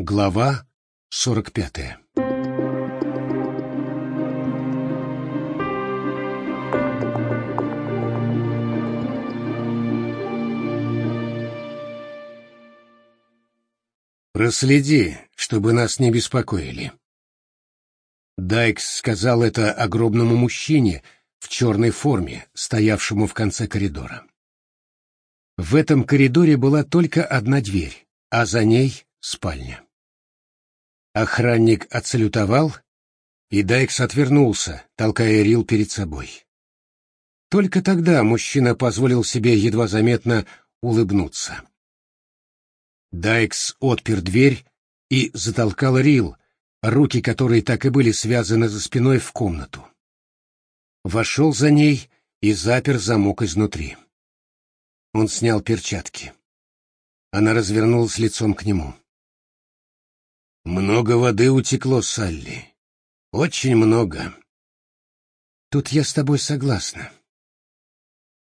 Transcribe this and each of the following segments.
Глава сорок пятая «Проследи, чтобы нас не беспокоили». Дайкс сказал это огромному мужчине в черной форме, стоявшему в конце коридора. В этом коридоре была только одна дверь, а за ней — спальня. Охранник отсалютовал, и Дайкс отвернулся, толкая Рил перед собой. Только тогда мужчина позволил себе едва заметно улыбнуться. Дайкс отпер дверь и затолкал Рил, руки которой так и были связаны за спиной в комнату. Вошел за ней и запер замок изнутри. Он снял перчатки. Она развернулась лицом к нему. «Много воды утекло, Салли. Очень много». «Тут я с тобой согласна.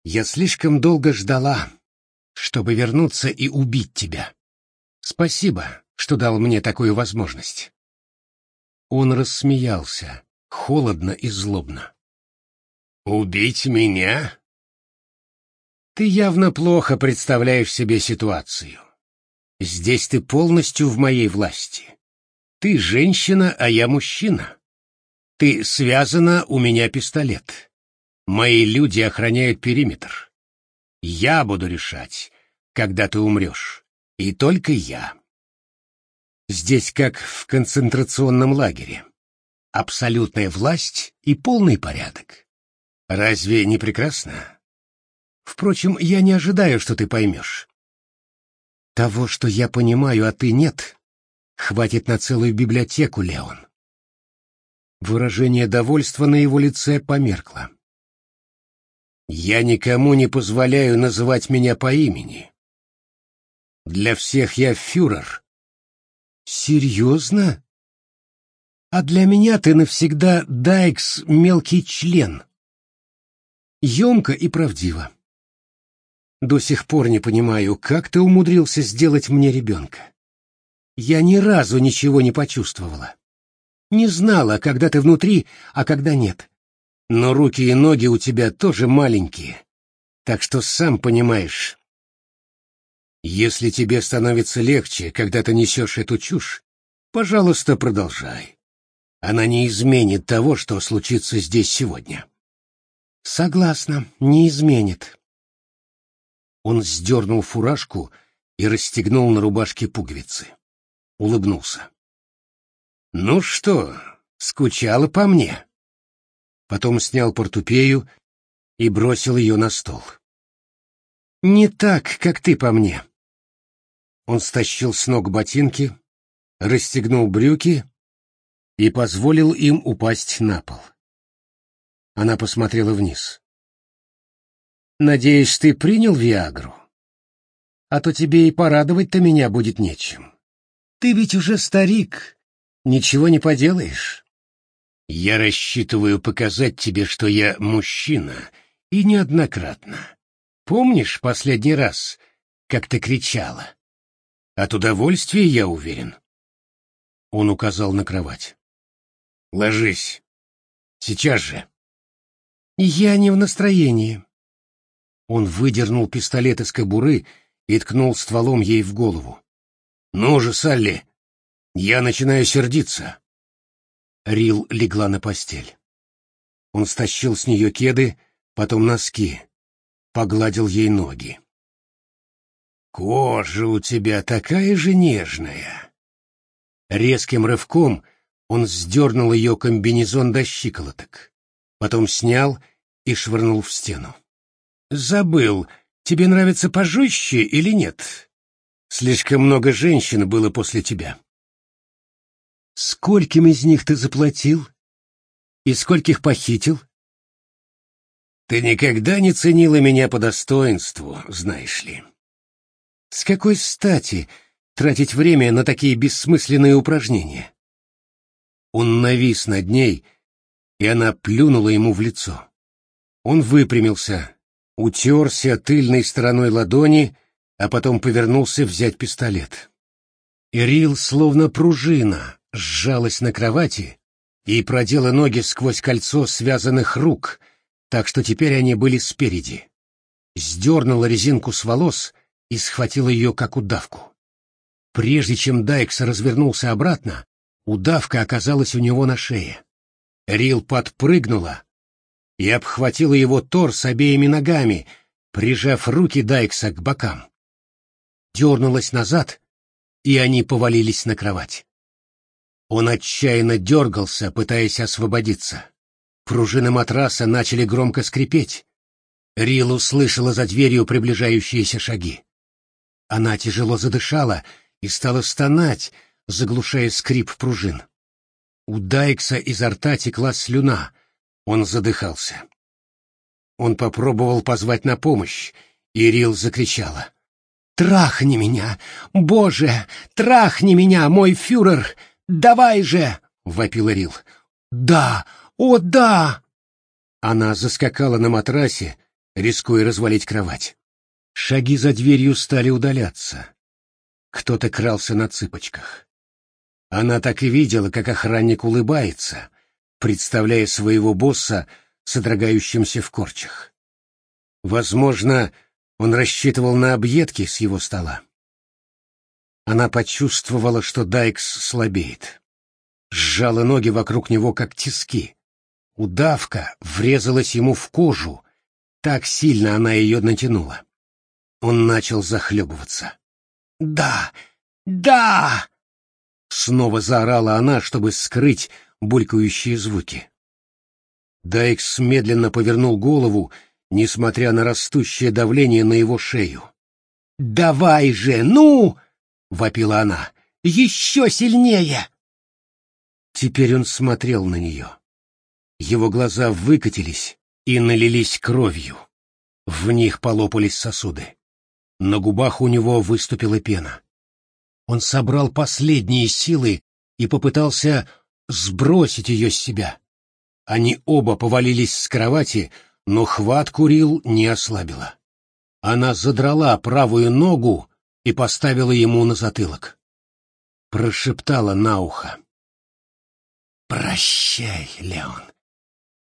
Я слишком долго ждала, чтобы вернуться и убить тебя. Спасибо, что дал мне такую возможность». Он рассмеялся, холодно и злобно. «Убить меня?» «Ты явно плохо представляешь себе ситуацию. Здесь ты полностью в моей власти. Ты женщина, а я мужчина. Ты связана, у меня пистолет. Мои люди охраняют периметр. Я буду решать, когда ты умрешь. И только я. Здесь как в концентрационном лагере. Абсолютная власть и полный порядок. Разве не прекрасно? Впрочем, я не ожидаю, что ты поймешь. Того, что я понимаю, а ты нет, хватит на целую библиотеку, Леон. Выражение довольства на его лице померкло. Я никому не позволяю называть меня по имени. Для всех я фюрер, Серьезно? А для меня ты навсегда Дайкс мелкий член. Емко и правдиво. До сих пор не понимаю, как ты умудрился сделать мне ребенка. Я ни разу ничего не почувствовала. Не знала, когда ты внутри, а когда нет. Но руки и ноги у тебя тоже маленькие. Так что сам понимаешь, если тебе становится легче, когда ты несешь эту чушь, пожалуйста, продолжай. Она не изменит того, что случится здесь сегодня. Согласна, не изменит. Он сдернул фуражку и расстегнул на рубашке пуговицы. Улыбнулся. Ну что, скучала по мне? Потом снял портупею и бросил ее на стол. Не так, как ты по мне. Он стащил с ног ботинки, расстегнул брюки и позволил им упасть на пол. Она посмотрела вниз. «Надеюсь, ты принял Виагру? А то тебе и порадовать-то меня будет нечем. Ты ведь уже старик, ничего не поделаешь». «Я рассчитываю показать тебе, что я мужчина, и неоднократно. Помнишь последний раз, как ты кричала?» От удовольствия, я уверен. Он указал на кровать. Ложись. Сейчас же. Я не в настроении. Он выдернул пистолет из кобуры и ткнул стволом ей в голову. Ну же, Салли, я начинаю сердиться. Рил легла на постель. Он стащил с нее кеды, потом носки, погладил ей ноги. Кожа у тебя такая же нежная. Резким рывком он сдернул ее комбинезон до щиколоток, потом снял и швырнул в стену. Забыл, тебе нравится пожестче или нет? Слишком много женщин было после тебя. Скольким из них ты заплатил? И скольких похитил? Ты никогда не ценила меня по достоинству, знаешь ли. С какой стати тратить время на такие бессмысленные упражнения? Он навис над ней, и она плюнула ему в лицо. Он выпрямился, утерся тыльной стороной ладони, а потом повернулся взять пистолет. Ирил, словно пружина, сжалась на кровати и продела ноги сквозь кольцо связанных рук, так что теперь они были спереди. Сдернула резинку с волос и схватила ее как удавку. Прежде чем Дайкс развернулся обратно, удавка оказалась у него на шее. Рил подпрыгнула и обхватила его торс обеими ногами, прижав руки Дайкса к бокам. Дернулась назад, и они повалились на кровать. Он отчаянно дергался, пытаясь освободиться. Пружины матраса начали громко скрипеть. Рил услышала за дверью приближающиеся шаги. Она тяжело задышала и стала стонать, заглушая скрип пружин. У Дайкса изо рта текла слюна, он задыхался. Он попробовал позвать на помощь, и Рил закричала. «Трахни меня! Боже, трахни меня, мой фюрер! Давай же!» — вопила Рил. «Да! О, да!» Она заскакала на матрасе, рискуя развалить кровать. Шаги за дверью стали удаляться. Кто-то крался на цыпочках. Она так и видела, как охранник улыбается, представляя своего босса, содрогающимся в корчах. Возможно, он рассчитывал на объедки с его стола. Она почувствовала, что Дайкс слабеет. Сжала ноги вокруг него, как тиски. Удавка врезалась ему в кожу, так сильно она ее натянула. Он начал захлебываться. «Да! Да!» Снова заорала она, чтобы скрыть булькающие звуки. Дайкс медленно повернул голову несмотря на растущее давление на его шею. «Давай же, ну!» — вопила она. «Еще сильнее!» Теперь он смотрел на нее. Его глаза выкатились и налились кровью. В них полопались сосуды. На губах у него выступила пена. Он собрал последние силы и попытался сбросить ее с себя. Они оба повалились с кровати, но хватку Рил не ослабила. Она задрала правую ногу и поставила ему на затылок. Прошептала на ухо. «Прощай, Леон,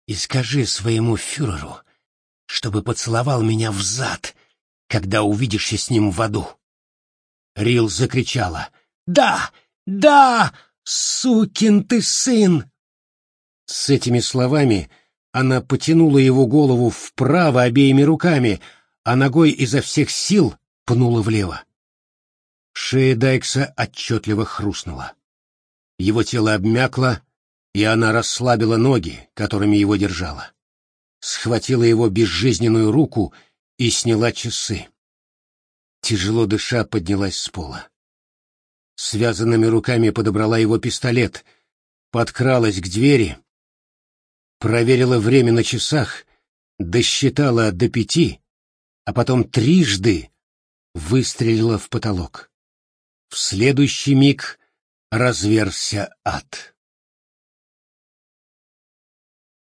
и скажи своему фюреру, чтобы поцеловал меня в зад, когда увидишься с ним в аду». Рил закричала. «Да! Да! Сукин ты сын!» С этими словами она потянула его голову вправо обеими руками, а ногой изо всех сил пнула влево. Шея Дайкса отчетливо хрустнула. Его тело обмякло, и она расслабила ноги, которыми его держала. Схватила его безжизненную руку и сняла часы. Тяжело дыша поднялась с пола. Связанными руками подобрала его пистолет, подкралась к двери проверила время на часах, досчитала до пяти, а потом трижды выстрелила в потолок. В следующий миг разверся ад.